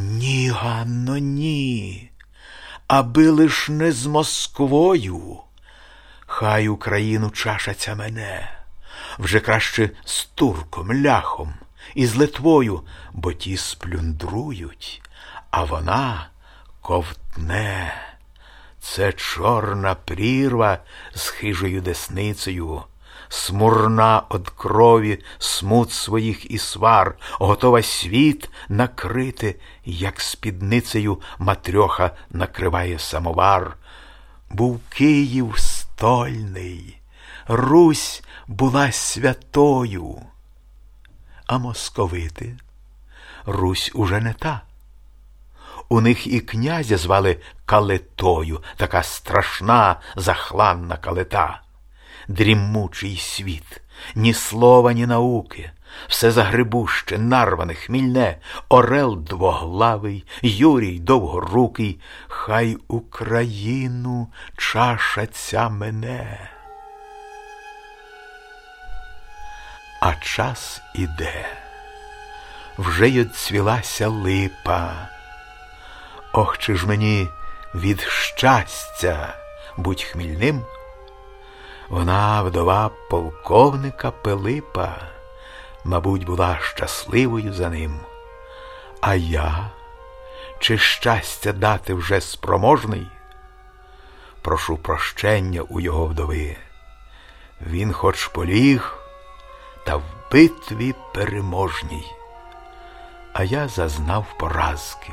Ні, Ганно, ні, аби лиш не з Москвою. Хай Україну чашаться мене, вже краще з турком, ляхом і з Литвою, бо ті сплюндрують, а вона ковтне. Це чорна прірва з хижою десницею, смурна од крові смут своїх і свар, готова світ накрити, як спідницею матрьоха накриває самовар. Був Київ стольний, Русь була святою, а московити Русь уже не та. У них і князя звали Калетою, така страшна захланна калета, дрімучий світ, ні слова, ні науки, все загребуще, нарване, хмільне, Орел двоглавий, Юрій довгорукий, хай Україну чаша ця мене. А час іде, вже й оцвілася липа. Ох, чи ж мені від щастя будь хмільним? Вона вдова полковника Пилипа, мабуть, була щасливою за ним. А я, чи щастя дати вже спроможний? Прошу прощення у його вдови. Він хоч поліг, та в битві переможній, а я зазнав поразки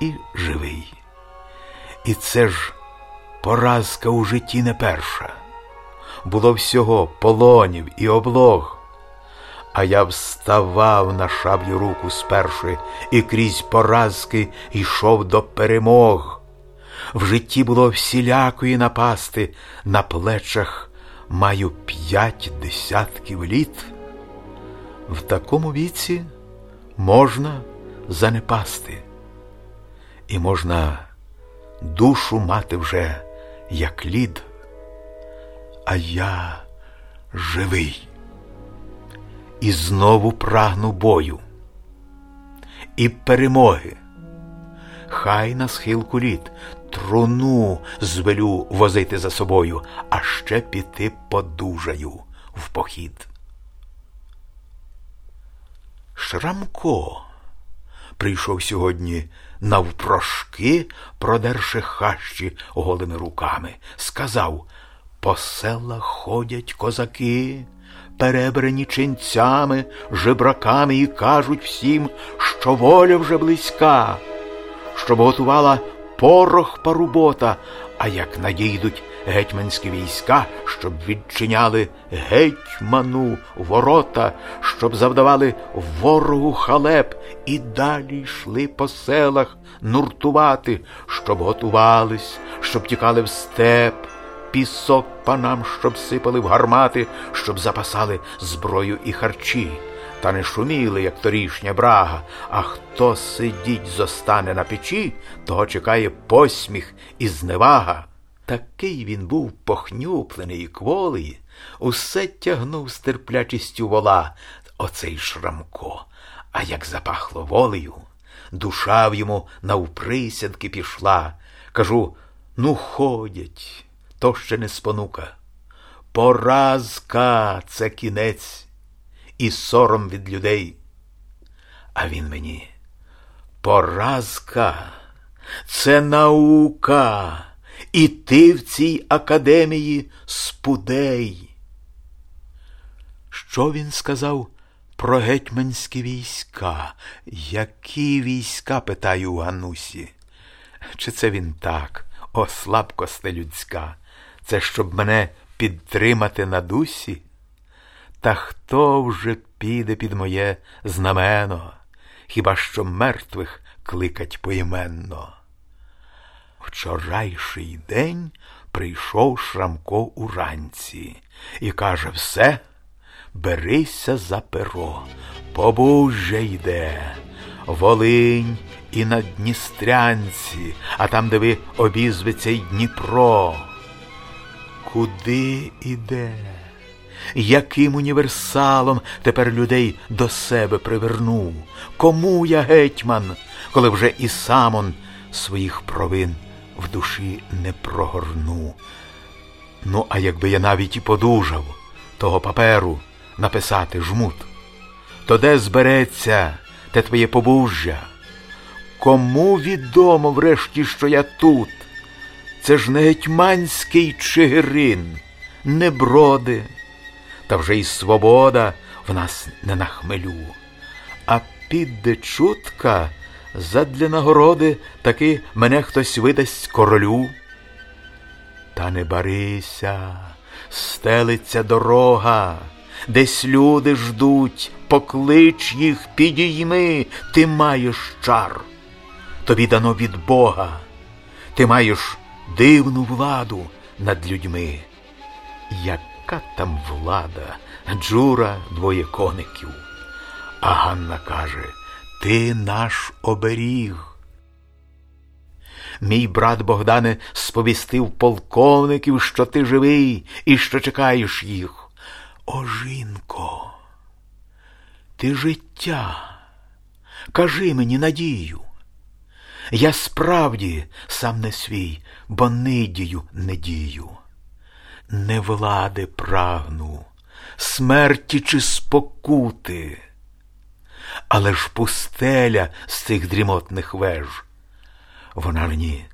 і живий. І це ж поразка у житті не перша. Було всього полонів і облог, а я вставав на шаблю руку сперши і крізь поразки йшов до перемог. В житті було всілякої напасти, на плечах маю п'ять десятків літ. В такому віці можна занепасти і можна душу мати вже, як лід, а я живий і знову прагну бою і перемоги. Хай на схилку літ труну звелю возити за собою, а ще піти подужаю в похід. Шрамко прийшов сьогодні навпрошки, продерши хащі голими руками, сказав по селах ходять козаки, перебрані ченцями, жебраками і кажуть всім, що воля вже близька, щоб готувала порох парубота, а як надійдуть гетьманські війська, щоб відчиняли гетьману ворота, щоб завдавали ворогу халеп і далі йшли по селах нуртувати, щоб готувались, щоб тікали в степ, пісок панам, щоб сипали в гармати, щоб запасали зброю і харчі. Та не шуміли, як торішня брага, а хто сидіть зостане на печі, того чекає посміх і зневага. Такий він був похнюплений і кволий, усе тягнув з терплячістю вола, оцей Шрамко. А як запахло волею, душа в йому навприсядки пішла. Кажу ну, ходять, то ще не спонука. Поразка це кінець і сором від людей. А він мені поразка це наука. І ти в цій академії спудей. Що він сказав про гетьманські війська? Які війська? питаю у Ганусі. Чи це він так, о слабкосте людська? Це щоб мене підтримати на дусі? Та хто вже піде під моє знамено? Хіба що мертвих кликать поіменно? Вчорайший день прийшов Шрамко уранці і каже все, берися за перо, побужжя йде, Волинь і на Дністрянці, а там, де ви обізветься й Дніпро. Куди іде? Яким універсалом тепер людей до себе приверну? Кому я гетьман? коли вже і сам он своїх провин в душі не прогорну. Ну, а якби я навіть і подужав того паперу написати жмут, то де збереться те твоє побужжя? Кому відомо врешті, що я тут? Це ж не гетьманський Чигирин, не броди, та вже й свобода в нас не на хмелю. А підде чутка задля нагороди таки мене хтось видасть королю. Та не барися, стелиться дорога, десь люди ждуть, поклич їх, підійми, ти маєш чар. Тобі дано від Бога, ти маєш дивну владу над людьми. Яка там влада, Джура двоє коників. А Ганна каже Ти наш оберіг. Мій брат Богдане сповістив полковників, що ти живий і що чекаєш їх. О, жінко, ти життя, кажи мені надію. Я справді сам не свій, бо нидію не дію. Не влади прагну, смерті чи спокути, але ж пустеля з цих дрімотних веж. Вона мені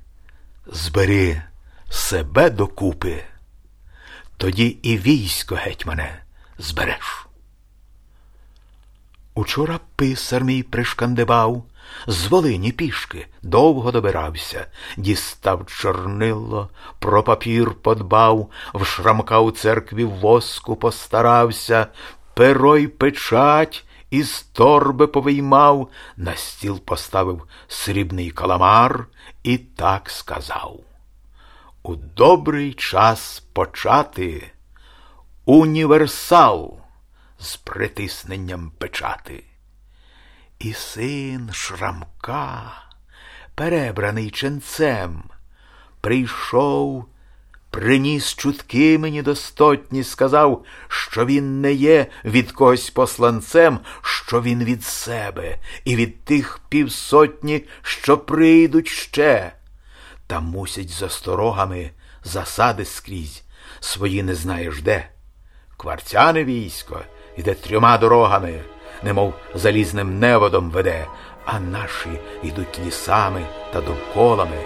збери себе докупи, тоді і військо геть мене збереш. Учора писар мій пришкандибав, з Волині пішки довго добирався, дістав чорнило, про папір подбав, в шрамка у церкві воску постарався, перо й печать із торби повиймав, на стіл поставив срібний каламар і так сказав. У добрий час почати універсал з притисненням печати. І син Шрамка, перебраний ченцем, прийшов, приніс чутки мені достотні, сказав, що він не є від когось посланцем, що він від себе і від тих півсотні, що прийдуть ще. Та мусять за сторогами засади скрізь, свої не знаєш де. Кварцяне військо йде трьома дорогами немов залізним неводом веде, а наші йдуть лісами та довколами.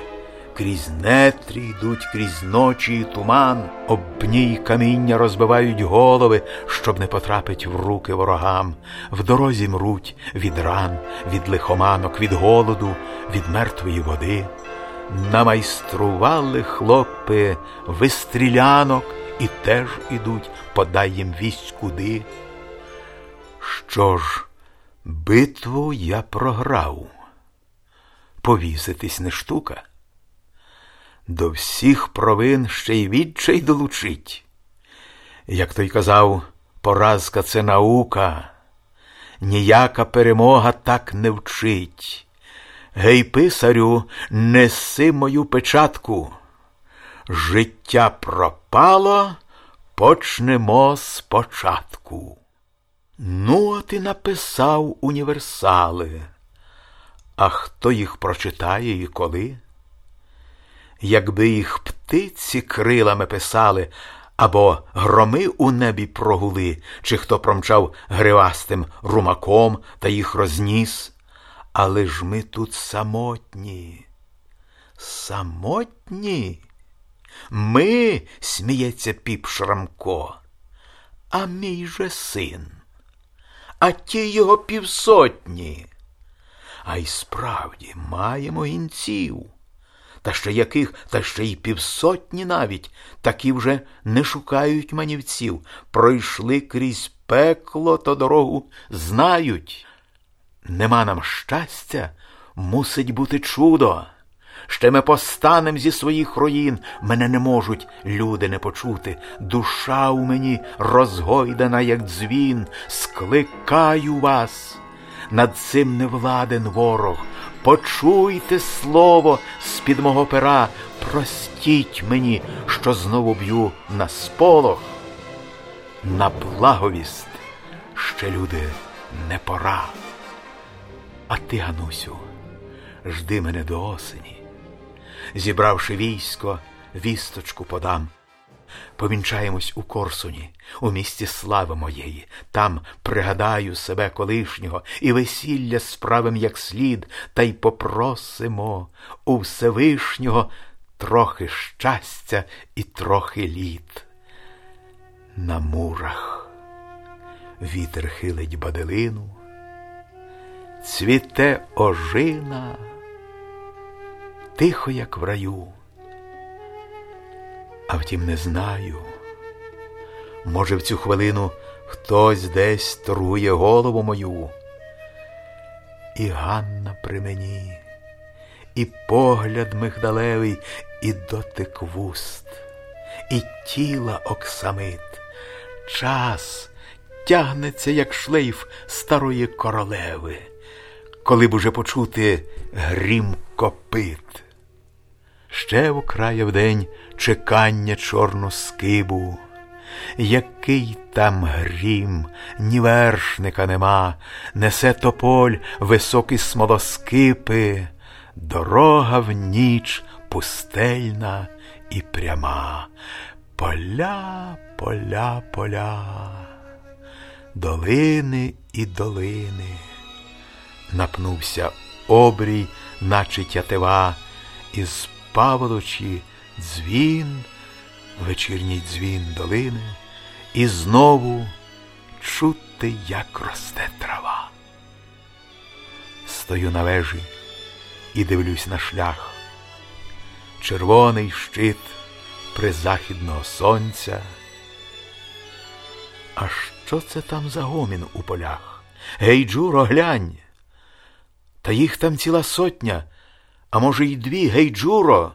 Крізь нетрі йдуть, крізь ночі і туман, об пні каміння розбивають голови, щоб не потрапить в руки ворогам, в дорозі мруть від ран, від лихоманок, від голоду, від мертвої води. Намайстрували хлопи вистрілянок і теж ідуть, подай їм вість куди. Що ж, битву я програв. Повіситись не штука. До всіх провин ще й відчай долучить. Як той казав, поразка це наука, ніяка перемога так не вчить. Гей, писарю, неси мою печатку. Життя пропало, почнемо спочатку. Ну, от і написав універсали. А хто їх прочитає і коли? Якби їх птиці крилами писали, або громи у небі прогули, чи хто промчав гривастим румаком та їх розніс. Але ж ми тут самотні, самотні. Ми, сміється піп Шрамко, а мій же син а ті його півсотні. А й справді маємо гінців. Та ще яких, та ще й півсотні навіть, такі вже не шукають манівців, пройшли крізь пекло, то дорогу знають. Нема нам щастя, мусить бути чудо. Ще ми постанем зі своїх руїн, мене не можуть люди не почути. Душа у мені розгойдана, як дзвін, скликаю вас. Над цим не владен ворог. Почуйте слово з-під мого пера, простіть мені, що знову б'ю на сполох. На благовіст ще люди не пора. А ти, Ганусю, жди мене до осені. Зібравши військо, вісточку подам. Повінчаємось у Корсуні, у місті слави моєї, там пригадаю себе колишнього і весілля справим як слід, та й попросимо у Всевишнього трохи щастя і трохи літ. На мурах вітер хилить баделину, цвіте ожина, тихо, як в раю. А втім, не знаю. Може, в цю хвилину хтось десь трує голову мою. І Ганна при мені, і погляд мигдалевий, і дотик вуст, і тіла оксамит. Час тягнеться, як шлейф старої королеви, коли б уже почути грім копит. Ще вкрає вдень чекання чорну скибу. Який там грім, ні вершника нема, несе тополь високі смолоскипи, дорога в ніч пустельна і пряма, поля, поля, поля, долини і долини. Напнувся обрій, наче тятива, із паволочі дзвін, вечірній дзвін долини, і знову чути, як росте трава. Стою на вежі і дивлюсь на шлях, червоний щит призахідного сонця. А що це там за гомін у полях? Гей, Джуро, глянь. Та їх там ціла сотня, а може, й дві, гей, Джуро.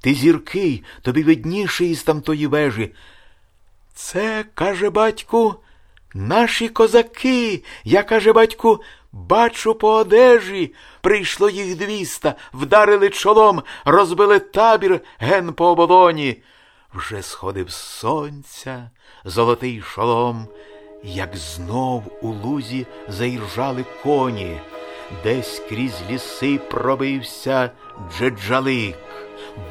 Ти зіркий, тобі видніший із тамтої вежі. Це, каже батьку, наші козаки. Я, каже батьку, бачу по одежі. Прийшло їх двіста, вдарили чолом, розбили табір ген по оболоні. Вже сходив сонця, золотий шолом, як знов у лузі заіржали коні, десь крізь ліси пробився джеджалик.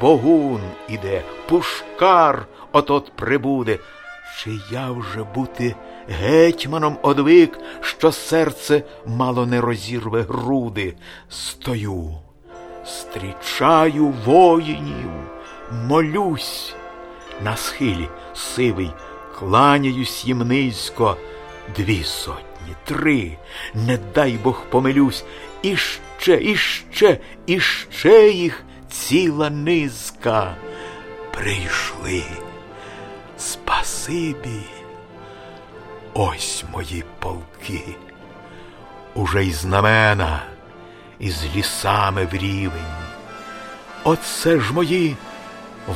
Богун іде, пушкар отот прибуде. Чи я вже бути гетьманом одвик, що серце мало не розірве груди? Стою, стрічаю воїнів, молюсь на схилі сивий, кланяюсь їм низько, дві сотні, три, не дай Бог помилюсь, іще, іще, іще їх ціла низка. Прийшли. Спасибі. Ось мої полки. Уже й знамена із лісами в рівень. Оце ж мої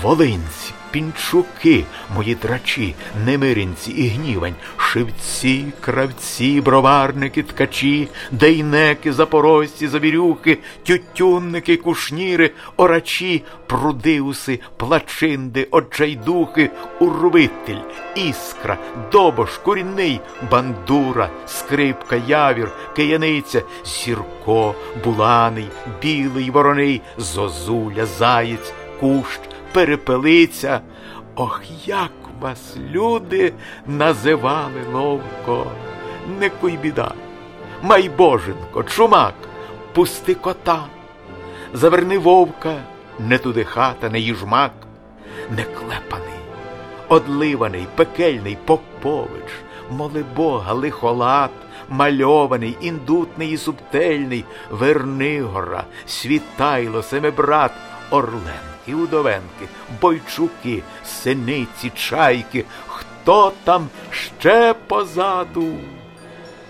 волинці пінчуки, мої драчі, немиринці і гнівань, шивці, кравці, броварники, ткачі, дейнеки, запорожці, завірюхи, тютюнники, кушніри, орачі, прудиуси, плачинди, очайдухи, урвитель, іскра, добош, курінний, бандура, скрипка, явір, кияниця, сірко, буланий, білий, вороний, зозуля, заєць, кущ перепелиця. Ох, як вас люди називали ловко, не куй біда, майбоженко, чумак, пусти кота, заверни вовка, не туди хата, не їжмак, не клепаний, одливаний, пекельний попович, моли Бога, лихолад. Мальований, індутний і субтельний, Вернигора, Світайло, Семибрат, Орлен і удовенки, бойчуки, синиці, чайки, хто там ще позаду?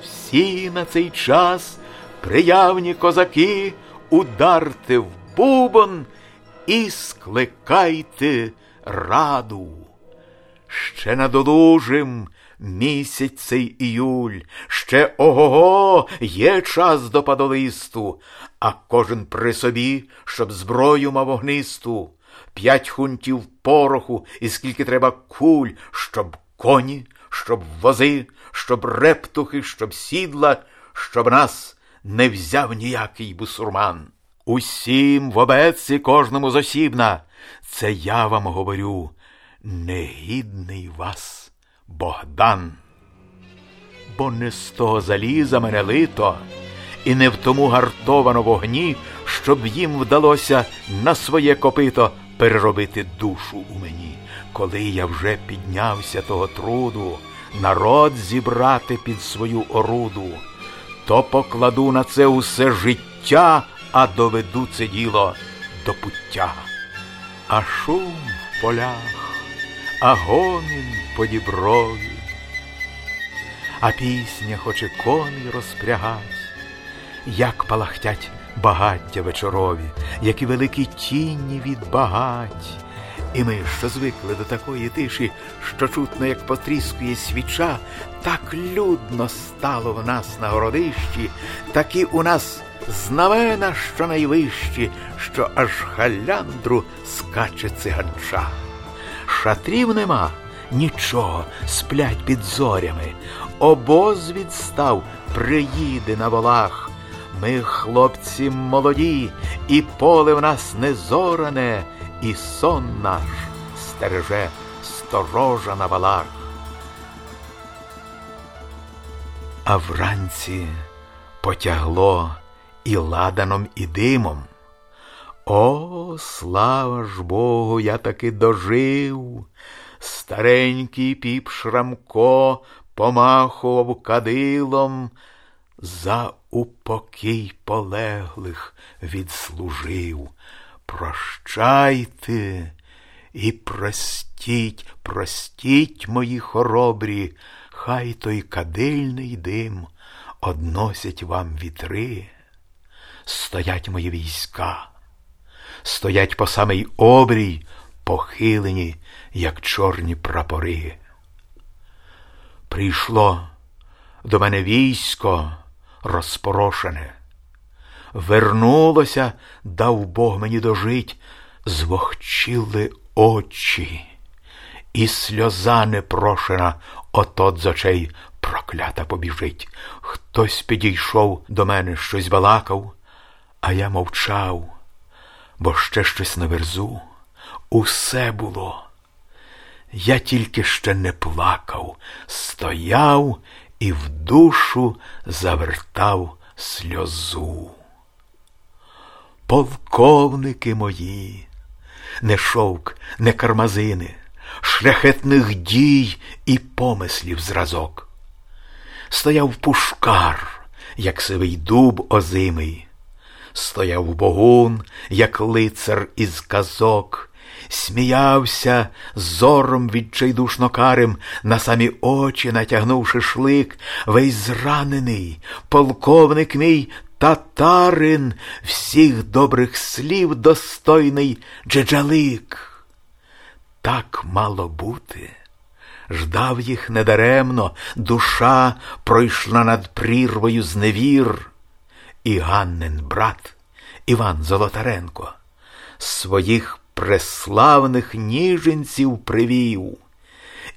Всі на цей час приявні козаки, ударте в бубон і скликайте раду. Ще над олужим місяць цей іюль, ще ого, го є час до падолисту, а кожен при собі, щоб зброю мав вогнисту, п'ять хунтів пороху, і скільки треба куль, щоб коні, щоб вози, щоб рептухи, щоб сідла, щоб нас не взяв ніякий бусурман. Усім в обеці кожному зосібна. Це я вам говорю, негідний вас Богдан. Бо не з того заліза мене лито, і не в тому гартовано вогні, щоб їм вдалося на своє копито переробити душу у мені, коли я вже піднявся того труду, народ зібрати під свою оруду, то покладу на це усе життя, а доведу це діло до пуття. А шум в полях, а гомін по діброві, а пісня хоче коней розпрягать, як палахтять багаття вечорові, які великі тінні від багать. І ми, що звикли до такої тиші, що чутно, як потріскує свіча, так людно стало в нас на городищі, такі у нас знамена, що найвищі, що аж халяндру скаче циганча. Шатрів нема, нічого, сплять під зорями. Обоз відстав, приїде на волах. Ми, хлопці, молоді, і поле в нас не зоране, і сон наш стереже сторожа на валах. А вранці потягло і ладаном, і димом. О, слава ж Богу, я таки дожив. Старенький піп Шрамко помахував кадилом, за упокій полеглих відслужив. Прощайте і простіть, простіть, мої хоробрі, хай той кадильний дим односять вам вітри. Стоять мої війська, стоять по самий обрій, похилені, як чорні прапори. Прийшло до мене військо розпорошене. Вернулося, дав Бог мені дожить, звохчили очі, і сльоза непрошена отот з очей проклята побіжить. Хтось підійшов до мене, щось балакав, а я мовчав, бо ще щось наверзу. Усе було. Я тільки ще не плакав, стояв і в душу завертав сльозу. Полковники мої, не шовк, не кармазини, шляхетних дій і помислів зразок. Стояв пушкар, як сивий дуб озимий, стояв богун, як лицар із казок сміявся зором відчайдушно карим, на самі очі натягнувши шлик, весь зранений, полковник мій татарин, всіх добрих слів достойний джеджалик. Так мало бути. Ждав їх недаремно, душа пройшла над прірвою зневір. І Ганнен брат Іван Золотаренко своїх преславних ніженців привів.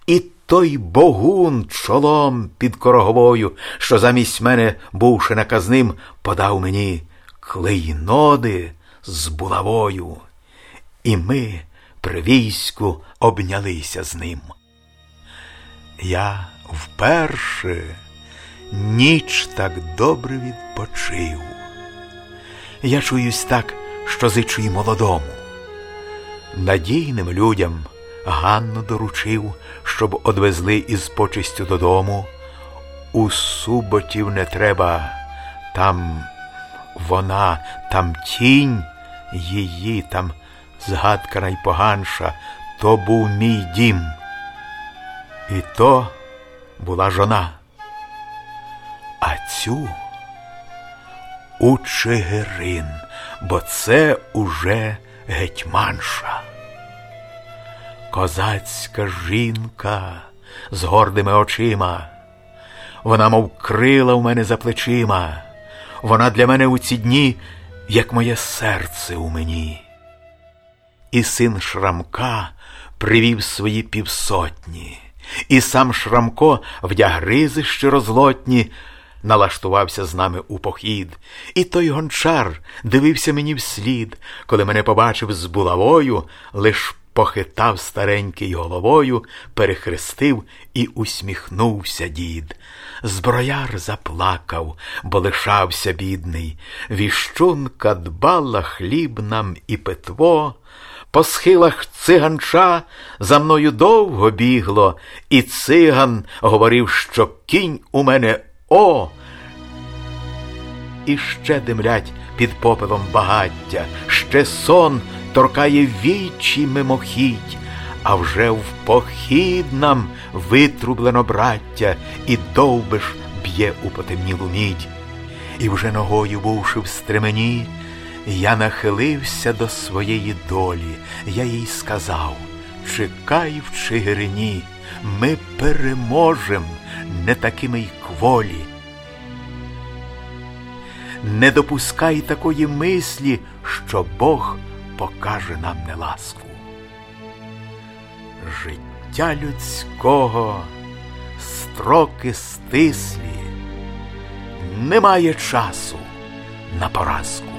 І той богун чолом під короговою, що замість мене, бувши наказним, подав мені клейноди з булавою. І ми при війську обнялися з ним. Я вперше ніч так добре відпочив. Я чуюсь так, що зичу й молодому. Надійним людям Ганну доручив, щоб одвезли із почистю додому. У суботів не треба, там вона, там тінь її, там згадка найпоганша, то був мій дім. І то була жона. А цю у Чигирин, бо це уже гетьманша. Козацька жінка з гордими очима, вона, мов крила в мене за плечима, вона для мене у ці дні, як моє серце у мені. І син Шрамка привів свої півсотні, і сам Шрамко вдяг ризи щирозлотні, налаштувався з нами у похід, і той гончар дивився мені вслід, коли мене побачив з булавою, лиш похитав старенький головою, перехрестив і усміхнувся дід. Зброяр заплакав, бо лишався бідний. Віщунка дбала хліб нам і питво. По схилах циганча за мною довго бігло, і циган говорив, що кінь у мене о. І ще димлять під попелом багаття, ще сон торкає вічі мимохідь, а вже в похід нам витрублено браття, і довбиш б'є у потемнілу мідь. І вже ногою бувши в стремені, я нахилився до своєї долі, я їй сказав чекай в Чигирині, ми переможем не такими й кволі. Не допускай такої мислі, що Бог покаже нам неласку. Життя людського строки стислі, немає часу на поразку.